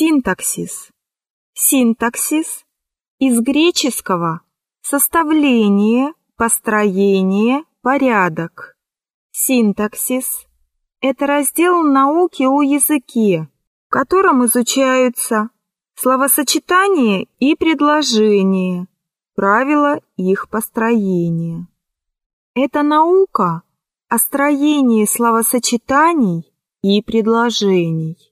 Синтаксис. Синтаксис из греческого составление, построение, порядок. Синтаксис – это раздел науки о языке, в котором изучаются словосочетания и предложения, правила их построения. Это наука о строении словосочетаний и предложений.